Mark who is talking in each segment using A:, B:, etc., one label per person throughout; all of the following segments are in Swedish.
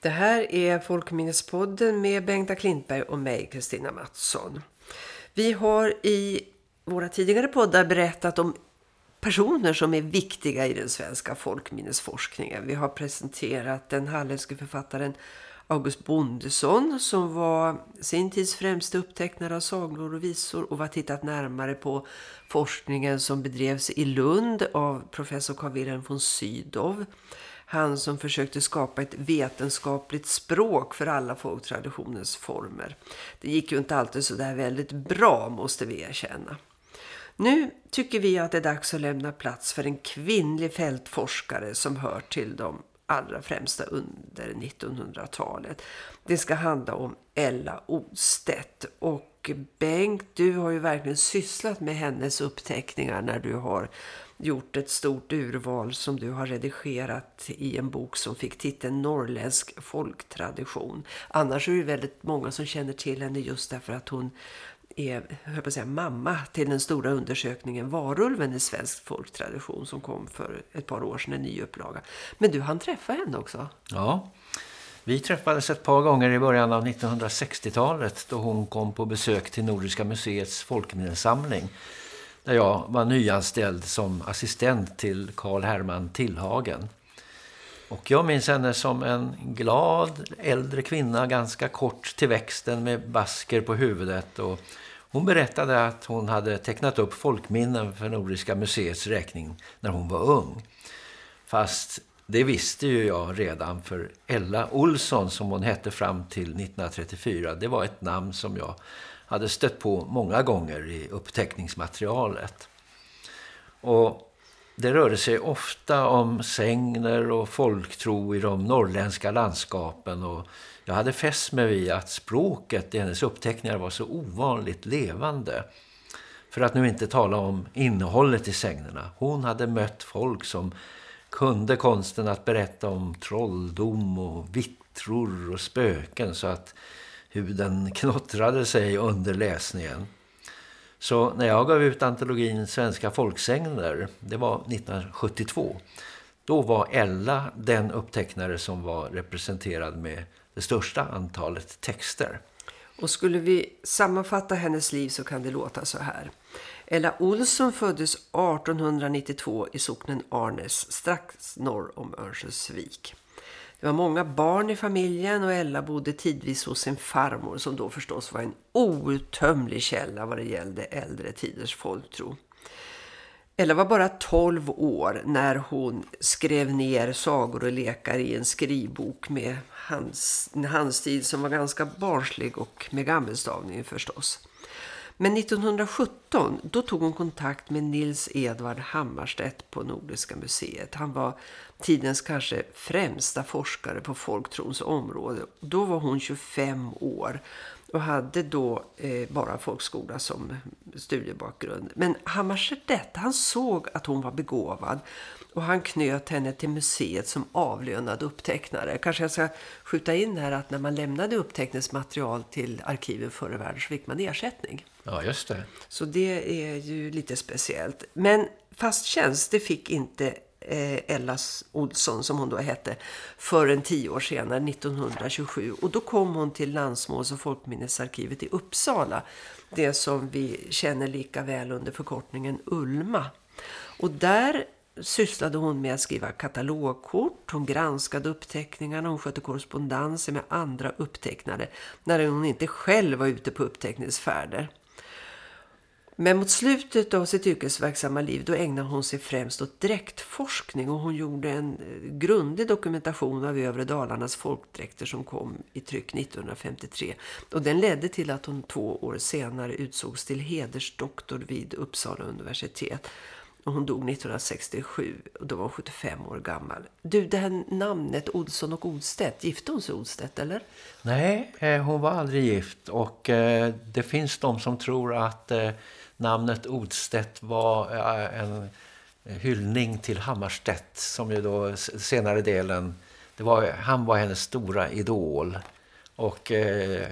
A: Det här är Folkminnespodden med Bengta Klintberg och mig, Kristina Mattsson. Vi har i våra tidigare poddar berättat om personer som är viktiga i den svenska folkminnesforskningen. Vi har presenterat den halländske författaren August Bondesson som var sin tids främste upptecknare av sagor och visor och var tittat närmare på forskningen som bedrevs i Lund av professor Carl Wilhelm von Sydow. Han som försökte skapa ett vetenskapligt språk för alla folktraditionens former. Det gick ju inte alltid så där väldigt bra måste vi erkänna. Nu tycker vi att det är dags att lämna plats för en kvinnlig fältforskare som hör till de allra främsta under 1900-talet. Det ska handla om Ella Odstedt och Bengt, du har ju verkligen sysslat med hennes uppteckningar när du har gjort ett stort urval som du har redigerat i en bok som fick titeln Norrländsk folktradition. Annars är det väldigt många som känner till henne just därför att hon är jag på säga, mamma till den stora undersökningen Varulven i svensk folktradition som kom för ett par år sedan, en ny upplaga. Men du hann träffa henne också.
B: Ja, vi träffades ett par gånger i början av 1960-talet då hon kom på besök till Nordiska museets folkminnesamling där jag var nyanställd som assistent till Karl Herman Tillhagen. Och jag minns henne som en glad äldre kvinna, ganska kort till växten med basker på huvudet och hon berättade att hon hade tecknat upp folkminnen för Nordiska museets räkning när hon var ung. Fast det visste ju jag redan för Ella Olsson som hon hette fram till 1934. Det var ett namn som jag hade stött på många gånger i uppteckningsmaterialet. Och det rörde sig ofta om sängner och folktro i de norrländska landskapen och jag hade fäst mig vid att språket i hennes uppteckningar var så ovanligt levande. För att nu inte tala om innehållet i sängnerna. Hon hade mött folk som kunde konsten att berätta om trolldom och vittror och spöken så att huden knottrade sig under läsningen. Så när jag gav ut antologin Svenska folksängner, det var 1972, då var Ella den upptecknare som var representerad med det största antalet texter.
A: Och skulle vi sammanfatta hennes liv så kan det låta så här. Ella Olsson föddes 1892 i socknen Arnes, strax norr om Örnsköldsvik. Det var många barn i familjen och Ella bodde tidvis hos sin farmor som då förstås var en outtömlig källa vad det gällde äldre tiders folktro. Ella var bara 12 år när hon skrev ner sagor och lekar i en skrivbok med hans, en handstil som var ganska barnslig och med gammelstavning förstås. Men 1917 då tog hon kontakt med Nils Edvard Hammarstedt på Nordiska museet. Han var tidens kanske främsta forskare på folktrons område. Då var hon 25 år och hade då eh, bara folkskola som studiebakgrund. Men Hammarstedt han såg att hon var begåvad och han knöt henne till museet som avlönad upptecknare. Kanske jag ska skjuta in här att när man lämnade uppteckningsmaterial till arkiven förra världen så fick man ersättning.
B: Ja, just det.
A: Så det är ju lite speciellt. Men fast tjänst, det fick inte eh, Ellas Olsson som hon då hette förrän tio år senare, 1927. Och då kom hon till Landsmåls- och folkminnesarkivet i Uppsala. Det som vi känner lika väl under förkortningen Ulma. Och där sysslade hon med att skriva katalogkort, hon granskade uppteckningarna, hon skötte korrespondenser med andra upptecknare när hon inte själv var ute på uppteckningsfärder. Men mot slutet av sitt yrkesverksamma liv då ägnade hon sig främst åt dräktforskning och hon gjorde en eh, grundlig dokumentation av övre Dalarnas folkdräkter som kom i tryck 1953. Och den ledde till att hon två år senare utsågs till hedersdoktor vid Uppsala universitet. Och hon dog 1967 och då var hon 75 år gammal. Du, det här namnet Olsson och Odstedt, gifte hon sig Odstedt eller?
B: Nej, eh, hon var aldrig gift och eh, det finns de som tror att eh, namnet Odstedt var en hyllning till Hammarstedt som ju då senare delen, det var, han var hennes stora idol. Och eh,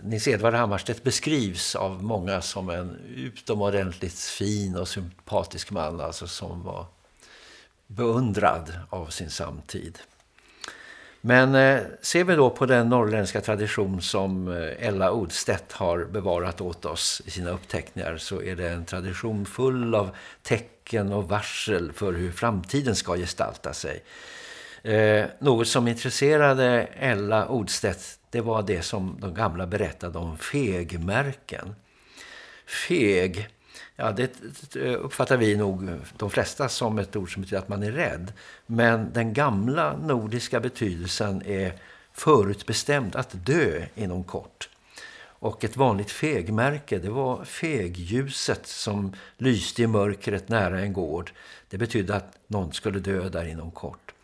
B: Nils Edvard Hammarstedt beskrivs av många som en utomordentligt fin och sympatisk man alltså som var beundrad av sin samtid. Men eh, ser vi då på den norrländska tradition som eh, Ella Odstedt har bevarat åt oss i sina uppteckningar så är det en tradition full av tecken och varsel för hur framtiden ska gestalta sig. Eh, något som intresserade Ella Odstedt det var det som de gamla berättade om fegmärken. Feg, ja det uppfattar vi nog de flesta som ett ord som betyder att man är rädd. Men den gamla nordiska betydelsen är förutbestämd att dö inom kort. Och ett vanligt fegmärke, det var fegljuset som lyste i mörkret nära en gård. Det betydde att någon skulle dö där inom kort.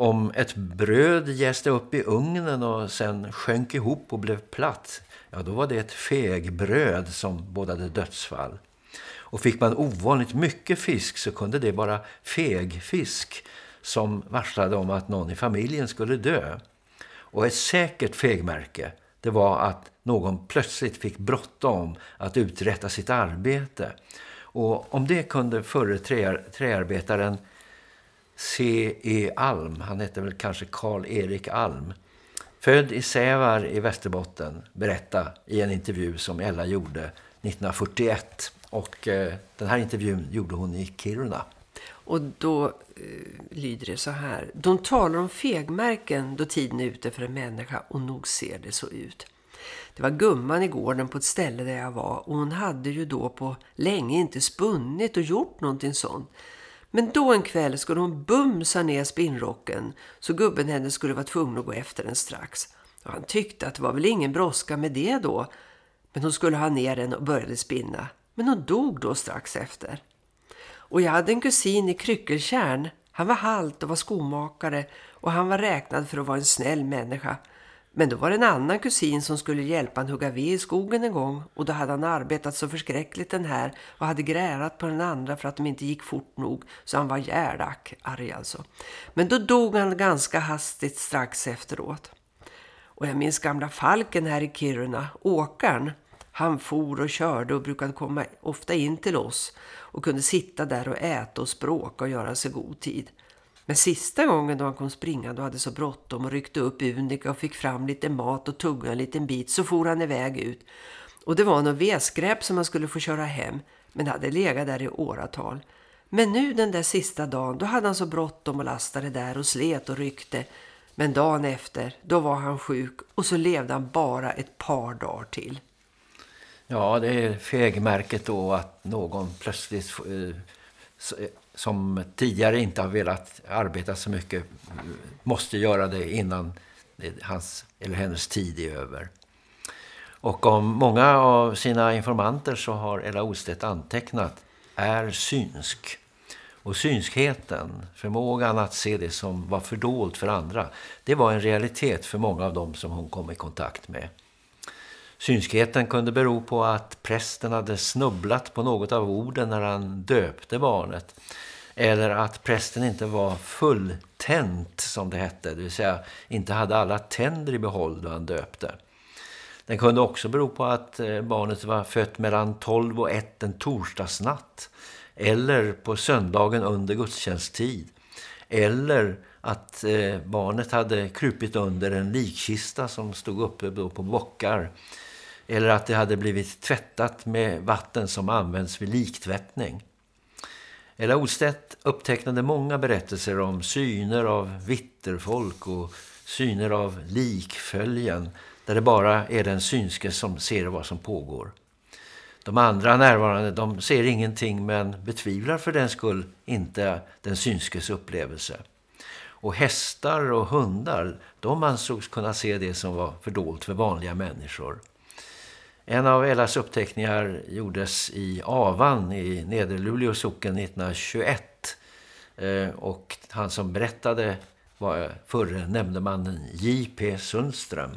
B: Om ett bröd jäste upp i ugnen och sen sjönk ihop och blev platt, ja då var det ett fegbröd som bådade dödsfall. Och fick man ovanligt mycket fisk så kunde det vara fegfisk som varslade om att någon i familjen skulle dö. Och ett säkert fegmärke det var att någon plötsligt fick bråttom att uträtta sitt arbete. Och om det kunde förre träarbetaren C.E. Alm, han hette väl kanske Karl-Erik Alm, född i Sävar i Västerbotten, berätta i en intervju som Ella gjorde 1941. Och eh, den här intervjun gjorde hon i Kiruna.
A: Och då eh, lyder det så här. De talar om fegmärken då tiden är ute för en människa och nog ser det så ut. Det var gumman i gården på ett ställe där jag var och hon hade ju då på länge inte spunnit och gjort någonting sånt. Men då en kväll skulle hon bumsa ner spinnrocken så gubben henne skulle vara tvungen att gå efter den strax. Och han tyckte att det var väl ingen brådska med det då. Men hon skulle ha ner den och började spinna. Men hon dog då strax efter. Och jag hade en kusin i Kryckelkärn. Han var halt och var skomakare och han var räknad för att vara en snäll människa. Men då var det en annan kusin som skulle hjälpa han hugga ved i skogen en gång och då hade han arbetat så förskräckligt den här och hade grärat på den andra för att de inte gick fort nog så han var järdack, arg alltså. Men då dog han ganska hastigt strax efteråt. Och jag minns gamla Falken här i Kiruna, åkaren. Han for och körde och brukade komma ofta in till oss och kunde sitta där och äta och språka och göra sig god tid. Men sista gången då han kom springande och hade så bråttom och ryckte upp Unika och fick fram lite mat och tugga en liten bit så for han iväg ut. Och det var något vedskräp som han skulle få köra hem men hade legat där i åratal. Men nu den där sista dagen då hade han så bråttom och lastade där och slet och ryckte. Men dagen efter då var han sjuk och så levde han bara ett par dagar till.
B: Ja, det är fegmärket då att någon plötsligt eh, som tidigare inte har velat arbeta så mycket måste göra det innan hans eller hennes tid är över. Och om många av sina informanter så har Ella Ostedt antecknat är synsk. Och synskheten, förmågan att se det som var fördolt för andra, det var en realitet för många av dem som hon kom i kontakt med. Synskheten kunde bero på att prästen hade snubblat på något av orden när han döpte barnet. Eller att prästen inte var fulltänt som det hette, det vill säga inte hade alla tänder i behåll då han döpte. Den kunde också bero på att eh, barnet var fött mellan 12 och 1 en torsdagsnatt. Eller på söndagen under gudstjänsttid. Eller att eh, barnet hade krupit under en likkista som stod uppe på bockar eller att det hade blivit tvättat med vatten som används vid liktvättning. Ella Olstedt upptecknade många berättelser om syner av vitterfolk och syner av likföljen där det bara är den synske som ser vad som pågår. De andra närvarande de ser ingenting men betvivlar för den skull inte den synskes upplevelse. Och hästar och hundar de ansågs kunna se det som var fördolt för vanliga människor. En av Ellas uppteckningar gjordes i Avan i Nederluleå socken 1921. Eh, och han som berättade var förre nämndemannen J.P. Sundström.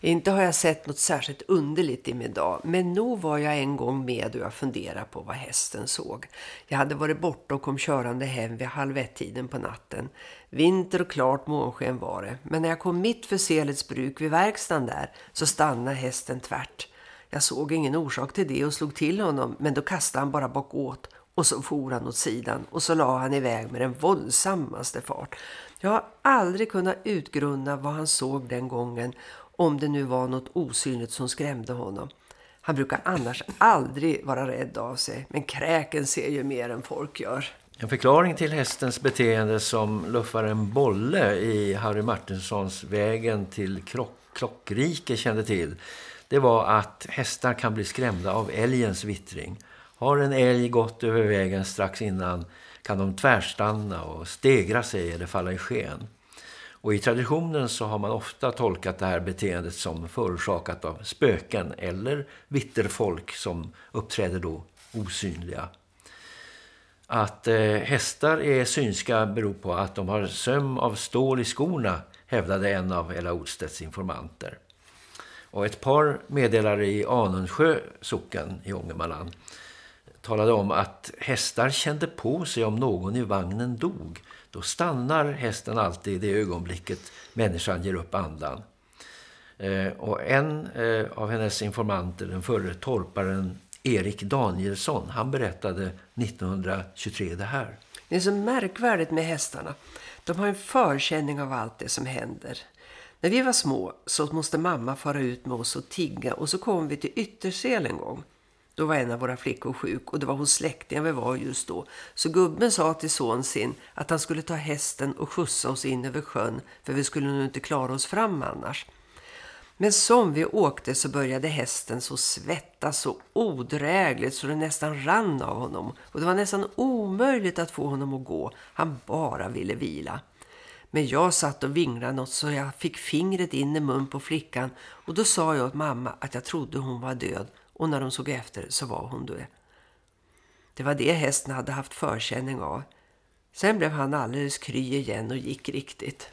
A: Inte har jag sett något särskilt underligt i min dag, men nog var jag en gång med och jag funderade på vad hästen såg. Jag hade varit borta och kom körande hem vid halv ett-tiden på natten. Vinter och klart månsken var det, men när jag kom mitt för Selets bruk vid verkstaden där så stannade hästen tvärt. Jag såg ingen orsak till det och slog till honom men då kastade han bara bakåt och så for han åt sidan och så la han iväg med den våldsammaste fart. Jag har aldrig kunnat utgrunda vad han såg den gången om det nu var något osynligt som skrämde honom. Han brukar annars aldrig vara rädd av sig, men kräken ser ju mer än folk gör.
B: En förklaring till hästens beteende som luffar en bolle i Harry Martinsons vägen till krock klockrike kände till det var att hästar kan bli skrämda av älgens vittring. Har en älg gått över vägen strax innan kan de tvärstanna och stegra sig eller falla i sken. Och i traditionen så har man ofta tolkat det här beteendet som förorsakat av spöken eller vitterfolk som uppträder då osynliga. Att eh, hästar är synska beror på att de har söm av stål i skorna, hävdade en av Ella Olstedts informanter. Och ett par meddelare i Anundsjö socken i Ångermanland talade om att hästar kände på sig om någon i vagnen dog. Då stannar hästen alltid i det ögonblicket människan ger upp andan. Eh, och en eh, av hennes informanter, den förre torparen Erik Danielsson, han berättade 1923 det här.
A: Det är så märkvärdigt med hästarna. De har en förkänning av allt det som händer. När vi var små så måste mamma fara ut med oss och tigga och så kom vi till Yttersel en gång. Då var en av våra flickor sjuk och det var hos släktingen vi var just då. Så gubben sa till son sin att han skulle ta hästen och skjutsa oss in över sjön för vi skulle nog inte klara oss fram annars. Men som vi åkte så började hästen så svettas så odrägligt så det nästan rann av honom. Och det var nästan omöjligt att få honom att gå. Han bara ville vila. Men jag satt och vinglade något så jag fick fingret in i mun på flickan. Och då sa jag åt mamma att jag trodde hon var död. Och när de såg efter så var hon död. Det var det hästen hade haft förkänning av. Sen blev han alldeles kry igen och gick riktigt.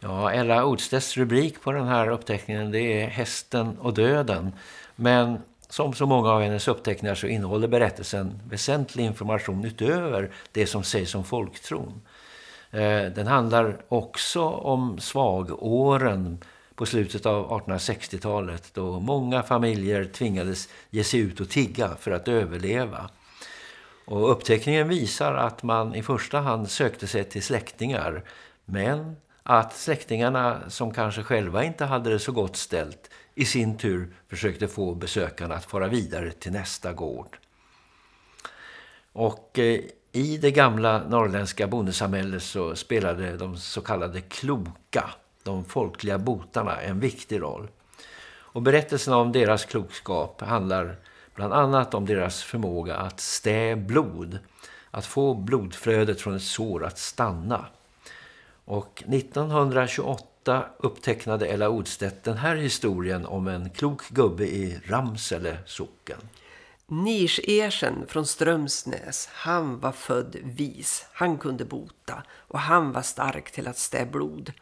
B: Ja, Ella Odstedts rubrik på den här uppteckningen det är Hästen och döden. Men som så många av hennes uppteckningar så innehåller berättelsen väsentlig information utöver det som sägs om folktron. Eh, den handlar också om svagåren på slutet av 1860-talet då många familjer tvingades ge sig ut och tigga för att överleva. Och uppteckningen visar att man i första hand sökte sig till släktingar men att släktingarna som kanske själva inte hade det så gott ställt i sin tur försökte få besökarna att fara vidare till nästa gård. Och eh, i det gamla norrländska bondesamhället så spelade de så kallade kloka, de folkliga botarna, en viktig roll. Och berättelsen om deras klokskap handlar bland annat om deras förmåga att stä blod, att få blodflödet från ett sår att stanna. Och 1928 upptecknade Ella Odstedt den här historien om en klok gubbe i Ramsele socken.
A: Nisch-Ersen från Strömsnäs, han var född vis. Han kunde bota och han var stark till att stä blod.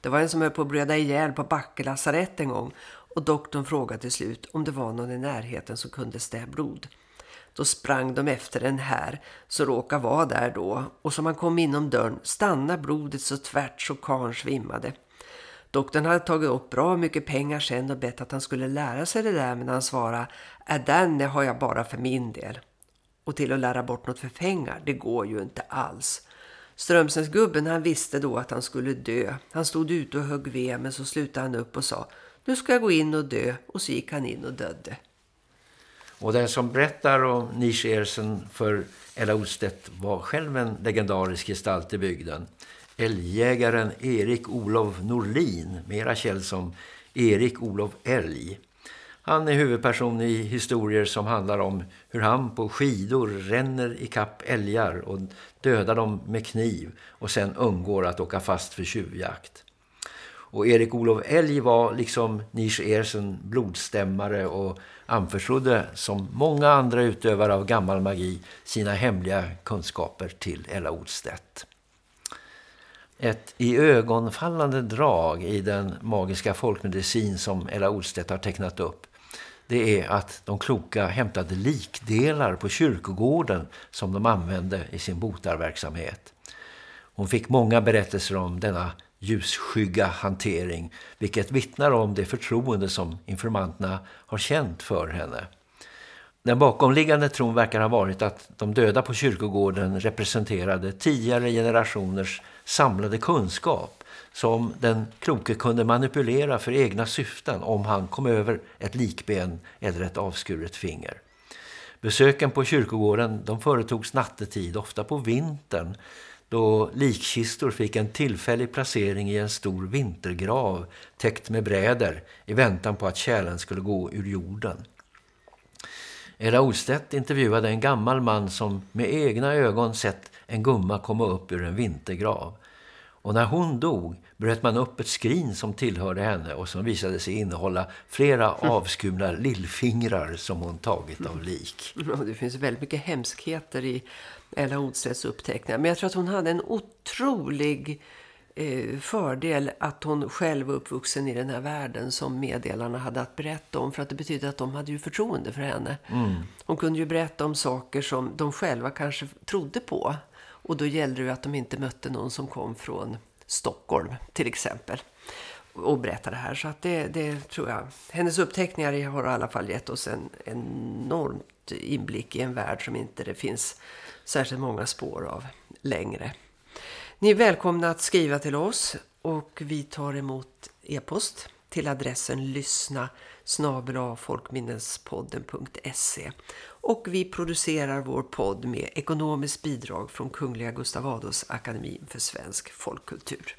A: Det var en som höll på att blöda ihjäl på Backelasarett en gång och doktorn frågade till slut om det var någon i närheten som kunde stä blod. Då sprang de efter den här så råkade vara där då och som han kom inom dörren stannade blodet så tvärt så karn svimmade. Doktorn hade tagit upp bra mycket pengar sen och bett att han skulle lära sig det där men han svarade är den har jag bara för min del. Och till att lära bort något för pengar, det går ju inte alls. Strömsens gubben han visste då att han skulle dö. Han stod ute och högg ved men så slutade han upp och sa nu ska jag gå in och dö och så gick han in och dödde.
B: Och den som berättar om Nisch Ersen för Ella Ostedt var själv en legendarisk gestalt i bygden. Älgjägaren Erik Olof Norlin, mera känd som Erik Olof Älg. Han är huvudperson i historier som handlar om hur han på skidor ränner i kapp älgar och dödar dem med kniv och sen undgår att åka fast för tjuvjakt. Och Erik Olof Älg var liksom Nisch Ersen blodstämmare och anförtrodde som många andra utövare av gammal magi sina hemliga kunskaper till Ella Odstedt. Ett i ögonfallande drag i den magiska folkmedicin som Ella Olstedt har tecknat upp det är att de kloka hämtade likdelar på kyrkogården som de använde i sin botarverksamhet. Hon fick många berättelser om denna ljusskygga hantering vilket vittnar om det förtroende som informanterna har känt för henne. Den bakomliggande tron verkar ha varit att de döda på kyrkogården representerade tidigare generationers samlade kunskap som den kloke kunde manipulera för egna syften om han kom över ett likben eller ett avskuret finger. Besöken på kyrkogården de företogs nattetid, ofta på vintern, då likkistor fick en tillfällig placering i en stor vintergrav täckt med bräder i väntan på att kärlen skulle gå ur jorden. Ella intervjuade en gammal man som med egna ögon sett en gumma komma upp ur en vintergrav. Och när hon dog bröt man upp ett skrin som tillhörde henne och som visade sig innehålla flera avskurna lillfingrar som hon tagit av lik.
A: Det finns väldigt mycket hemskheter i Ella Olstedts uppteckningar. Men jag tror att hon hade en otrolig fördel att hon själv var uppvuxen i den här världen som meddelarna hade att berätta om. För att det betyder att de hade ju förtroende för henne. Mm. Hon kunde ju berätta om saker som de själva kanske trodde på. Och då gällde det att de inte mötte någon som kom från Stockholm till exempel. Och berättade det här. Så att det, det tror jag. Hennes uppteckningar har i alla fall gett oss en enormt inblick i en värld som inte det finns särskilt många spår av längre. Ni är välkomna att skriva till oss och vi tar emot e-post till adressen lyssna folkminnespodden.se och vi producerar vår podd med ekonomiskt bidrag från Kungliga Gustav Adolfs Akademin för svensk folkkultur.